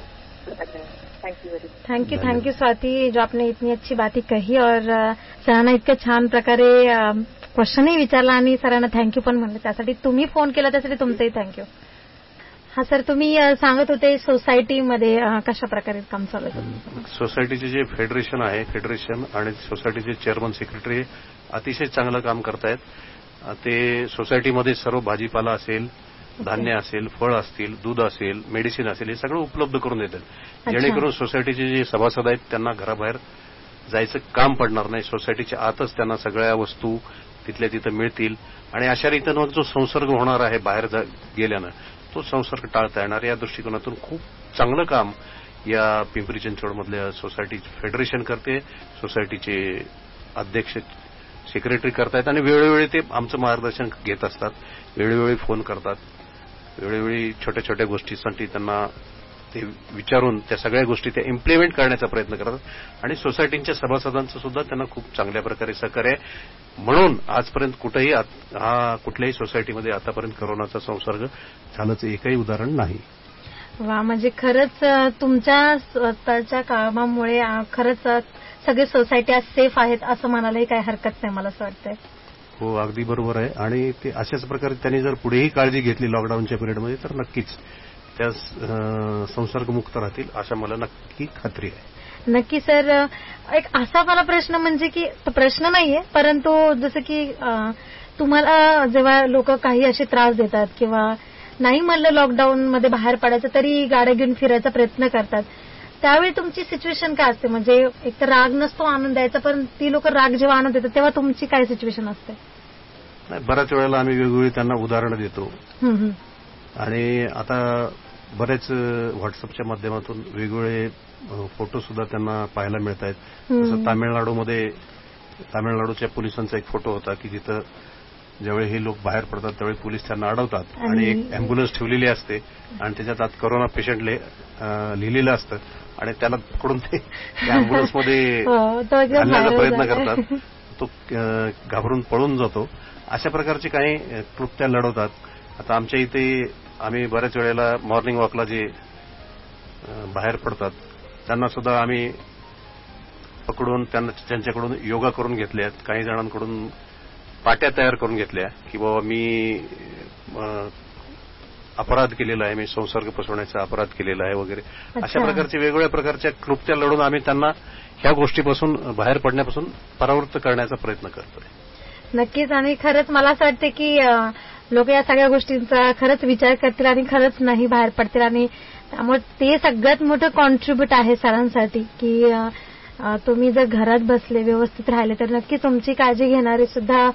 thank you very much thank you thank you Swati जो आपने इतनी अच्छी बातें कही और सरांना इतक्या छान प्रकारे क्वेश्चनही विचारला आणि सरांना थँक्यू पण म्हणलं. त्यासाठी तुम्ही फोन केला त्यासाठी तुमचंही थँक्यू हा सर तुम्ही सांगत होते सोसायटीमध्ये कशा प्रकारे काम चालू आहे? सोसायटीचे जे फेडरेशन आहे फेडरेशन आणि सोसायटीचे चेअरमन सेक्रेटरी अतिशय चांगलं काम करतायत. ते सोसायटीमध्ये सर्व भाजीपाला असेल धान्य असेल फळ असतील दूध असेल मेडिसिन असेल हे सगळं उपलब्ध करून देतात. जेणेकरून सोसायटीचे जे सभासद आहेत त्यांना घराबाहेर जायचं काम पडणार नाही. सोसायटीच्या आतच त्यांना सगळ्या वस्तू तिथल्या तिथं मिळतील. आणि अशा रीतीनं जो संसर्ग होणार आहे बाहेर गेल्यानं तो संसर्ग टाळता येणार. या दृष्टिकोनातून खूप चांगलं काम या पिंपरी चिंचवडमधल्या सोसायटी फेडरेशन करते. सोसायटीचे अध्यक्ष सेक्रेटरी करतायत आणि वेळोवेळी ते आमचं मार्गदर्शन घेत असतात. वेळोवेळी फोन करतात. वेळोवेळी छोट्या छोट्या गोष्टीसाठी त्यांना ते विचारून त्या सगळ्या गोष्टी त्या इम्प्लिमेंट करण्याचा प्रयत्न करतात. आणि सोसायटीच्या सभासदांचं सुद्धा त्यांना खूप चांगल्या प्रकारे सहकार्य आहे. म्हणून आजपर्यंत कुठेही हा कुठल्याही सोसायटीमध्ये आतापर्यंत करोनाचा संसर्ग झाल्याचं एकही उदाहरण नाही. वा म्हणजे खरंच तुमच्या स्वतःच्या कामामुळे खरंच सगळे सोसायटी आज सेफ आहेत असं म्हणायलाही काही हरकत नाही मला असं वाटतंय. हो अगदी बरोबर आहे. आणि ते अशाच प्रकारे त्यांनी जर पुढेही काळजी घेतली लॉकडाऊनच्या पिरियडमध्ये तर नक्कीच. त्या संसर्गमुक्त राहतील अशा मला नक्की खात्री आहे. नक्की सर एक असा मला प्रश्न म्हणजे की तो प्रश्न नाहीये परंतु जसं की तुम्हाला जेव्हा लोक काही असे त्रास देतात किंवा नाही म्हणलं लॉकडाऊन मध्ये बाहेर पडायचं तरी गाड्या घेऊन फिरायचा प्रयत्न करतात. त्यावेळी तुमची सिच्युएशन काय असते? म्हणजे एक तर राग नसतो आनंद द्यायचा पण ती लोक राग जेव्हा आनंद देतात तेव्हा तुमची काय सिच्युएशन असते? बऱ्याच वेळेला आम्ही वेगवेगळी त्यांना उदाहरणं देतो. आणि आता बरेच व्हॉट्सअपच्या माध्यमातून वेगवेगळे फोटो सुद्धा त्यांना पाहायला मिळत आहेत. जसं तामिळनाडूमध्ये तामिळनाडूच्या पोलिसांचा एक फोटो होता की जिथं ज्यावेळी हे लोक बाहेर पडतात त्यावेळी पोलीस त्यांना अडवतात आणि एक अँब्युलन्स ठेवलेली असते आणि त्याच्यात आत करोना पेशंट लिहिलेलं असतं आणि त्याला पकडून ते अँब्युलन्समध्ये हो, आणण्याचा viral प्रयत्न. करतात तो घाबरून पळून जातो अशा प्रकारचे काही कृत्या लढवतात आता आमच्या इथे आम्ही बऱ्याच वेळेला मॉर्निंग वॉकला जे बाहेर पडतात त्यांना सुद्धा आम्ही पकडून त्यांना त्यांच्याकडून योगा करून घेतले आहेत. काही जणांकडून पाट्या तयार करून घेतल्या की बाबा मी अपराध केलेला आहे मी संसर्ग पसरवण्याचा अपराध केलेला आहे वगैरे. अशा. प्रकारचे वेगवेगळ्या प्रकारच्या कृत्या लढून आम्ही त्यांना ह्या गोष्टीपासून बाहेर पडण्यापासून परावृत्त करण्याचा प्रयत्न करतोय. नक्कीच. आणि खरंच मला असं वाटतं की लोक या सगळ्या गोष्टींचा खरंच विचार करतील आणि खरंच नाही बाहेर पडतील. आणि त्यामुळे ते सगळ्यात मोठं कॉन्ट्रीब्युट आहे सरांसाठी की तुम्ही जर घरात बसले व्यवस्थित राहिले तर नक्की तुमची काळजी घेणारे सुद्धा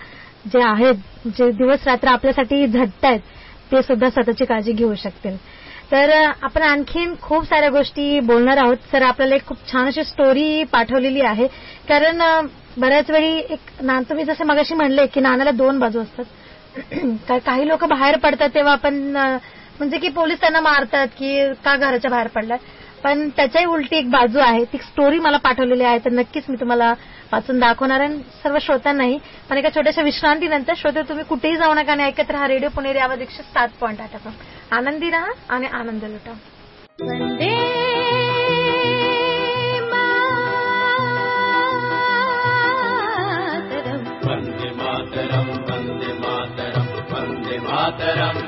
जे आहेत जे दिवस रात्र आपल्यासाठी झटतायत ते सुद्धा स्वतःची काळजी घेऊ शकतील. तर आपण आणखीन खूप साऱ्या गोष्टी बोलणार आहोत. सर आपल्याला एक खूप छान अशी स्टोरी पाठवलेली आहे. कारण बऱ्याच वेळी एक ना तुम्ही जसे मगाशी म्हणले की नाण्याला दोन बाजू असतात. काही लोक बाहेर पडतात तेव्हा आपण म्हणजे की पोलीस त्यांना मारतात की का घराच्या बाहेर पडलाय. पण त्याच्याही उलटी एक बाजू आहे ती स्टोरी मला पाठवलेली आहे तर नक्कीच मी तुम्हाला वाचून दाखवणार आहे. आणि सर्व श्रोत्यांनाही पण एका छोट्याशा विश्रांतीनंतर श्रोते तुम्ही कुठेही जाऊ नका आणि ऐकत राहा रेडिओ पुणेरी आवाज एकशे सात पॉईंट आठ FM. आनंदी राहा आणि आनंद लुटा. मातरम् वन्दे मातरम् वन्दे मातरम्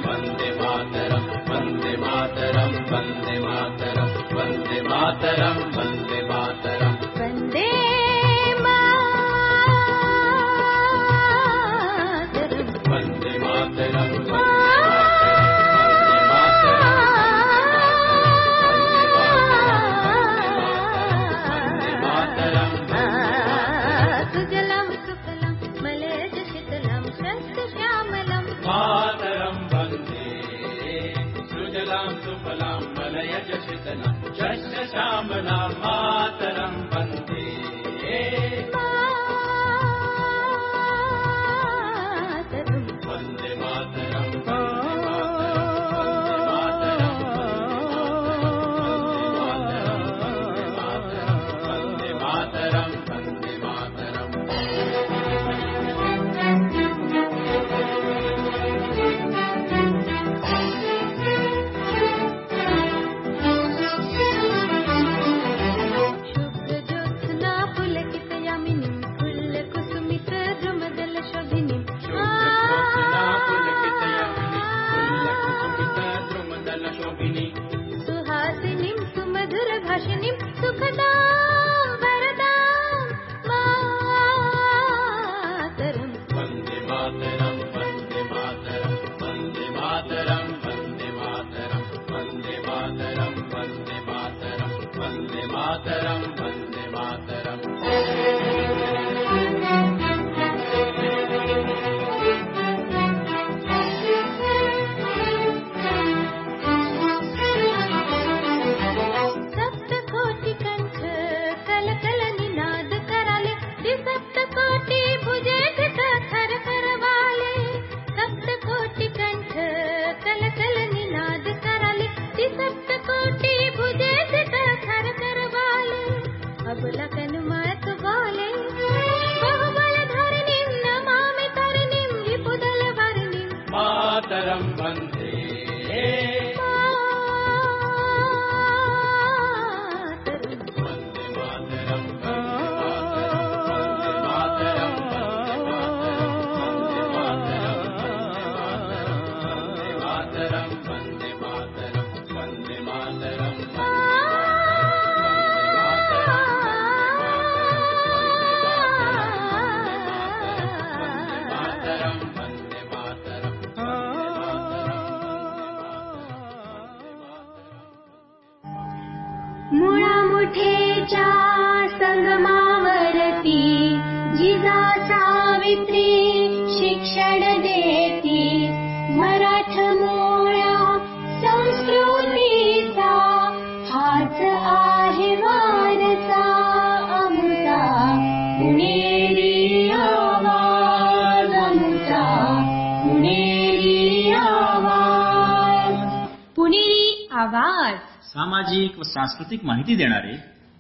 सामाजिक व सांस्कृतिक माहिती देणारे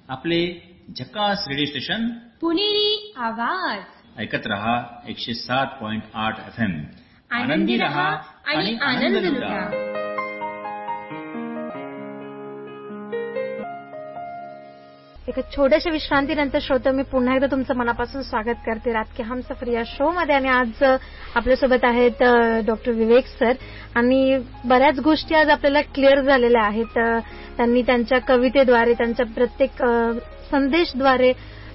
आपले झकास रेडिओ स्टेशन पुणेरी आवाज. ऐकत रहा एकशे सात पॉइंट आठ एफ एम. आनंदी रहा आणि आनंद लुटा. छोट्याशा विश्रांतीनंतर श्रोते मी पुन्हा एकदा तुमचं मनापासून स्वागत करते. रात के हम सफर या शो मध्ये आणि आज आपल्यासोबत आहेत डॉक्टर विवेक सर. आणि बऱ्याच गोष्टी आज आपल्याला क्लिअर झालेल्या आहेत. त्यांनी त्यांच्या कवितेद्वारे त्यांच्या प्रत्येक संदेशद्वारे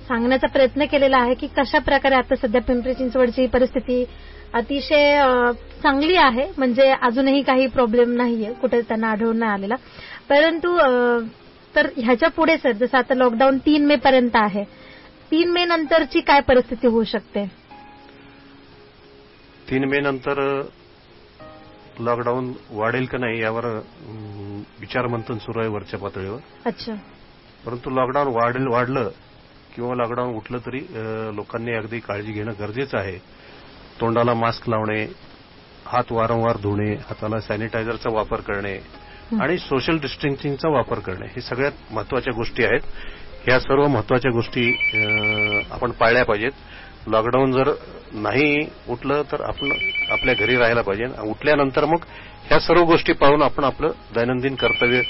सांगण्याचा प्रयत्न केलेला आहे की कशा प्रकारे आता सध्या पिंपरी चिंचवडची परिस्थिती अतिशय चांगली आहे. म्हणजे अजूनही काही प्रॉब्लेम नाहीये. कुठे त्यांना आढळून नाही आलेला. परंतु तर ह्याच्या पुढे सर जसं आता लॉकडाऊन तीन मे पर्यंत आहे तीन मे नंतरची काय परिस्थिती होऊ शकते? तीन मे नंतर लॉकडाऊन वाढेल का नाही यावर विचारमंथन सुरू आहे वरच्या पातळीवर. अच्छा. परंतु लॉकडाऊन वाढेल वाढलं किंवा लॉकडाऊन उठलं तरी लोकांनी अगदी काळजी घेणं गरजेचं आहे. तोंडाला मास्क लावणे हात वारंवार धुणे हाताला सॅनिटायझरचा वापर करणे आणि सोशल डिस्टन्सिंगचा वापर करणे. हे सगळ्यात महत्त्वाच्या गोष्टी आहेत. ह्या सर्व महत्त्वाच्या गोष्टी आपण पाळल्या पाहिजेत. लॉकडाऊन जर नाही उठलं तर आपण आपल्या घरी राहायला पाहिजे. आणि उठल्यानंतर मग ह्या सर्व गोष्टी पाहून आपण आपलं दैनंदिन कर्तव्य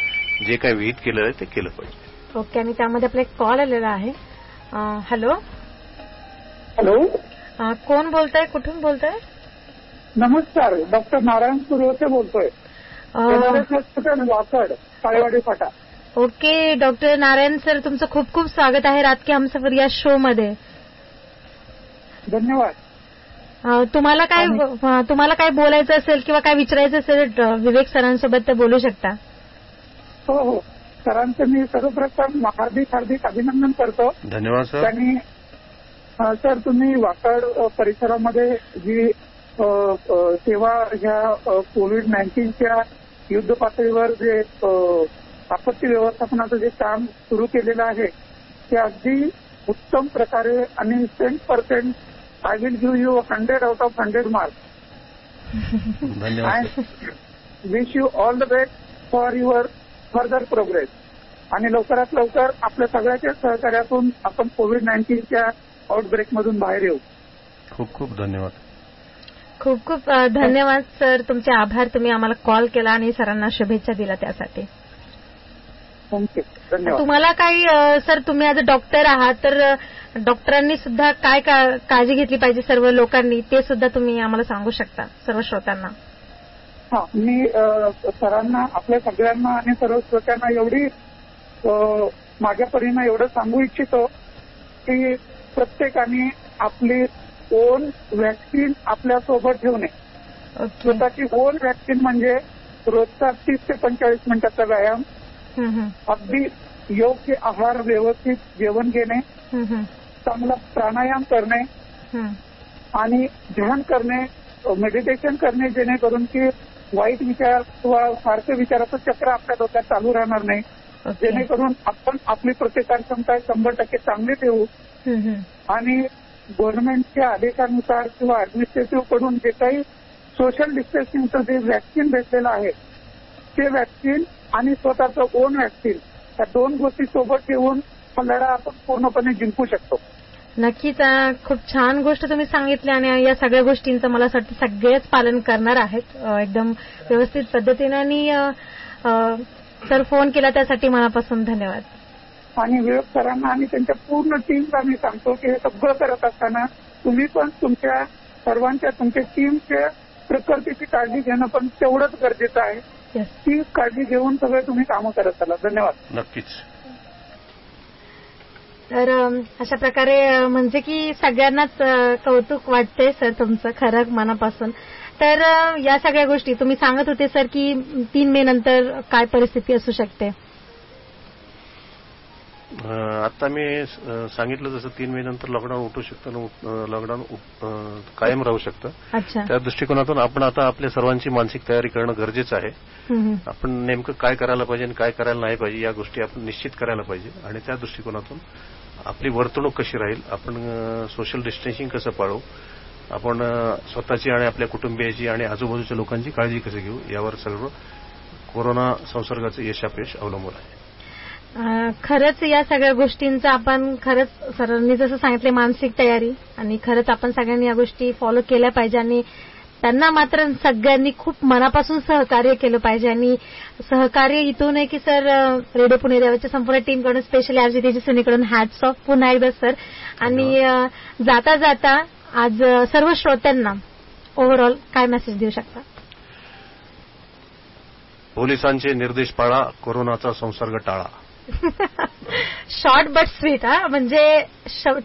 जे काही विहित केलेलं आहे ते केलं पाहिजे. ओके आणि त्यामध्ये आपला एक कॉल आलेला आहे. अं, हॅलो? हॅलो? कोण बोलताय? कुठून बोलताय? नमस्कार डॉक्टर नारायण सुरवसे बोलतोय. Wakad Kalewadi Phata. Okay doctor Narayan sir तुमचं खूप खूप स्वागत आहे रात के हमसफर या शो मध्ये धन्यवाद तुम्हाला काय तुम्हाला काय बोलायचं असेल किंवा काय विचारायचं असेल विवेक सरांसोबत तर बोलू शकता. हो हो. सरांचं मी सर्वप्रथम हार्दिक हार्दिक अभिनंदन करतो. धन्यवाद सर. त्यांनी अ, सर तुम्ही वाकड परिसरामध्ये जी सेवा ह्या कोविड नाईन्टीनच्या युद्ध पातळीवर जे आपत्ती व्यवस्थापनाचं जे काम सुरू केलेलं आहे ते अगदी उत्तम प्रकारे आणि ten percent I will give you hundred out of hundred marks धन्यवाद. Wish you all the best for your further progress आणि लवकरात लवकर आपल्या सगळ्याच्या सहकार्यातून आपण कोविड नाईन्टीनच्या आउटब्रेकमधून बाहेर येऊ. खूप खूप धन्यवाद. खूप खूप धन्यवाद सर. तुमचे आभार. तुम्ही आम्हाला कॉल केला आणि सरांना शुभेच्छा दिल्या त्यासाठी. तुम्हाला काही सर तुम्ही आज डॉक्टर आहात तर डॉक्टरांनी सुद्धा काय काळजी घेतली पाहिजे सर्व लोकांनी ते सुद्धा तुम्ही आम्हाला सांगू शकता सर्व श्रोत्यांना. हा मी सरांना आपल्या सगळ्यांना आणि सर्व श्रोत्यांना एवढी माझ्या परीनं एवढं सांगू इच्छितो की प्रत्येकाने आपली ओन व्हॅक्सिन आपल्यासोबत ठेवणे. स्वतःची ओन व्हॅक्सिन म्हणजे रोजचा तीस ते पंचेचाळीस मिनिटाचा व्यायाम. अगदी योग्य आहार व्यवस्थित जेवण घेणे. चांगला प्राणायाम करणे. आणि ध्यान करणे मेडिटेशन करणे जेणेकरून की वाईट विचार किंवा सारखे विचाराचं चक्र आपल्या डोक्यात चालू राहणार नाही. जेणेकरून आपण आपली प्रतिकार क्षमता शंभर टक्के चांगली ठेवू. आणि गव्हर्नमेंटच्या आदेशानुसार किंवा ऍडमिनिस्ट्रेटिव्हकडून जे काही सोशल डिस्टन्सिंगचं जे व्हॅक्सिन भेटलेलं आहे ते व्हॅक्सिन आणि स्वतःचं ओन व्हॅक्सिन या दोन गोष्टी सोबत ठेवून हा लढा आपण पूर्णपणे जिंकू शकतो. नक्कीच खूप छान गोष्ट तुम्ही सांगितली आणि या सगळ्या गोष्टींचं मला असं वाटतं सगळेच पालन करणार आहेत. एकदम व्यवस्थित पद्धतीने आणि सर फोन केला त्यासाठी मनापासून धन्यवाद. आणि विवेक सरांना आणि त्यांच्या पूर्ण टीमला मी सांगतो की हे सगळं करत असताना तुम्ही पण तुमच्या सर्वांच्या तुमच्या टीमच्या प्रकृतीची काळजी घेणं पण तेवढंच गरजेचं आहे. ती काळजी घेऊन सगळे तुम्ही कामं करत चला. धन्यवाद. नक्कीच. तर अशा प्रकारे म्हणजे की सगळ्यांनाच कौतुक वाटते सर तुमचं खरं मनापासून. तर या सगळ्या गोष्टी तुम्ही सांगत होते सर की तीन मे नंतर काय परिस्थिती असू शकते? आता मी सांगितलं जसं तीन महिन्यानंतर लॉकडाऊन उठू शकतं लॉकडाऊन कायम राहू शकतं. त्या दृष्टिकोनातून आपण आता आपल्या सर्वांची मानसिक तयारी करणं गरजेचं आहे. आपण नेमकं काय करायला पाहिजे आणि काय करायला नाही पाहिजे या गोष्टी आपण निश्चित करायला पाहिजे. आणि त्या दृष्टिकोनातून आपली वर्तणूक कशी राहील आपण सोशल डिस्टन्सिंग कसं पाळू आपण स्वतःची आणि आपल्या कुटुंबियाची आणि आजूबाजूच्या लोकांची काळजी कशी घेऊ यावर सर्व कोरोना संसर्गाचं यशापयश अवलंबून आहे. खरंच या सगळ्या गोष्टींचं आपण खरंच सरांनी जसं सांगितले मानसिक तयारी आणि खरंच आपण सगळ्यांनी या गोष्टी फॉलो केल्या पाहिजे आणि त्यांना मात्र सगळ्यांनी खूप मनापासून सहकार्य केलं पाहिजे आणि सहकार्य इथून आहे की सर रेडिओ पुणे रेवाच्या संपूर्ण टीमकडून स्पेशली आरजी तेजस्विनीकडून हॅट्स ऑफ पुन्हा एकदा सर. आणि जाता जाता आज सर्व श्रोत्यांना ओव्हरऑल काय मेसेज देऊ शकता? पोलिसांचे निर्देश पाळा कोरोनाचा संसर्ग टाळा. शॉर्ट बट स्वीट हा? म्हणजे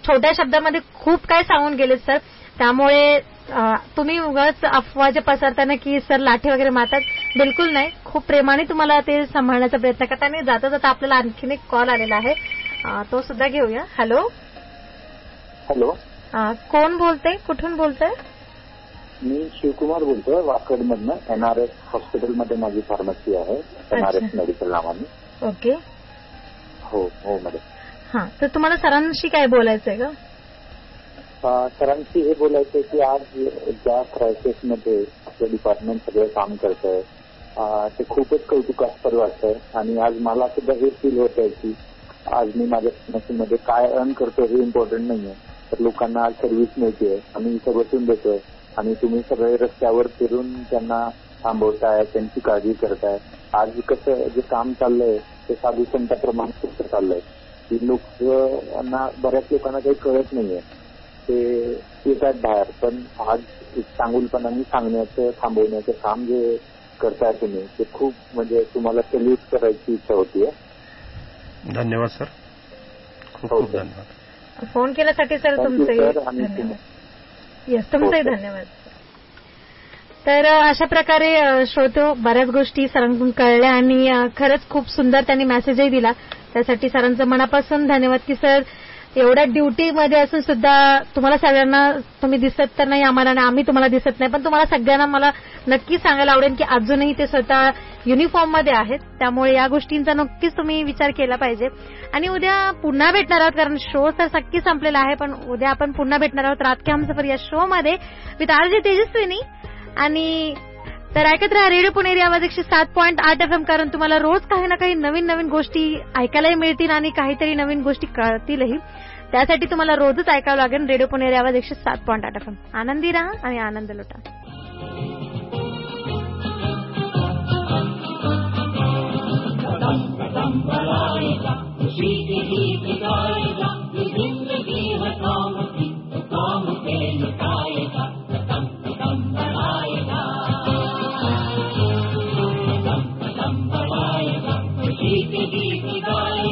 छोट्या शब्दामध्ये खूप काय सांगून गेले सर. त्यामुळे तुम्ही उगाच अफवा जे पसरताना की सर लाठी वगैरे मारतात. बिलकुल नाही. खूप प्रेमाने तुम्हाला ते सांभाळण्याचा प्रयत्न करतात आणि जाता जाता आपल्याला आणखीन एक कॉल आलेला आहे. तो सुद्धा घेऊया. हॅलो हॅलो कोण बोलते कुठून बोलतंय? मी शिवकुमार बोलतोय. वाकडमधनं एनआरएस हॉस्पिटलमध्ये माझी फार्मसी आहे. एनआरएस मेडिकल नावाने. ओके. हो हो मॅडम हा तर तुम्हाला सरांशी काय बोलायचंय का सरांशी हे बोलायचं की आज ज्या क्रायसिसमध्ये आपलं डिपार्टमेंट सगळं काम करतंय अं, ते खूपच कौतुकास्पद वाटतंय. आणि आज मला सुद्धा हे फील होत आहे की आज मी माझ्या फार्मसीमध्ये काय अर्न करतो हे इम्पॉर्टंट नाहीये. तर लोकांना आज सर्व्हिस मिळते आम्ही इथं बसून देतोय. आणि तुम्ही सगळे रस्त्यावर फिरून त्यांना थांबवताय त्यांची काळजी करताय. आज कसं जे काम चाललंय ते साधू संताप्रमाणे कसं चाललंय. की लोकांना बऱ्याच लोकांना काही कळत नाहीये. ते येतात बाहेर पण आज एक चांगुलपणाने सांगण्याचं थांबवण्याचं काम जे करताय तुम्ही ते खूप म्हणजे तुम्हाला सल्यूट करायची इच्छा होतीये धन्यवाद सर. खूप खूप धन्यवाद. फोन केल्यासाठी सर you, तुमचंही येस हो. धन्यवाद. तर अशा प्रकारे श्रोतो बऱ्याच गोष्टी सरांकडून कळल्या आणि खरंच खूप सुंदर त्यांनी मेसेजही दिला. त्यासाठी सरांचं मनापासून धन्यवाद की सर एवढ्या ड्युटीमध्ये असून सुद्धा तुम्हाला सगळ्यांना तुम्ही दिसत तर नाही आम्हाला आणि आम्ही तुम्हाला दिसत नाही पण तुम्हाला सगळ्यांना मला नक्की सांगायला आवडेल की अजूनही ते स्वतः युनिफॉर्ममध्ये आहेत. त्यामुळे या गोष्टींचा नक्कीच तुम्ही विचार केला पाहिजे. आणि उद्या पुन्हा भेटणार आहोत कारण शो तर नक्की संपलेला आहे पण उद्या आपण पुन्हा भेटणार आहोत. रात के हमसफर या शो मध्ये. विथ आरजी तेजस्विनी आणि तर ऐकत राहा रेडिओ पुणेरी आवाज एकशे सात पॉईंट आठ एफ एम कारण तुम्हाला रोज काही ना काही नवीन नवीन गोष्टी ऐकायलाही मिळतील आणि काहीतरी नवीन गोष्टी कळतीलही. त्यासाठी तुम्हाला रोजच ऐकावं लागेल रेडिओ पुणेरी आवाज एकशे सात पॉईंट आठ एफ एम आनंदी राहा आणि आनंद लुटा. Thank you.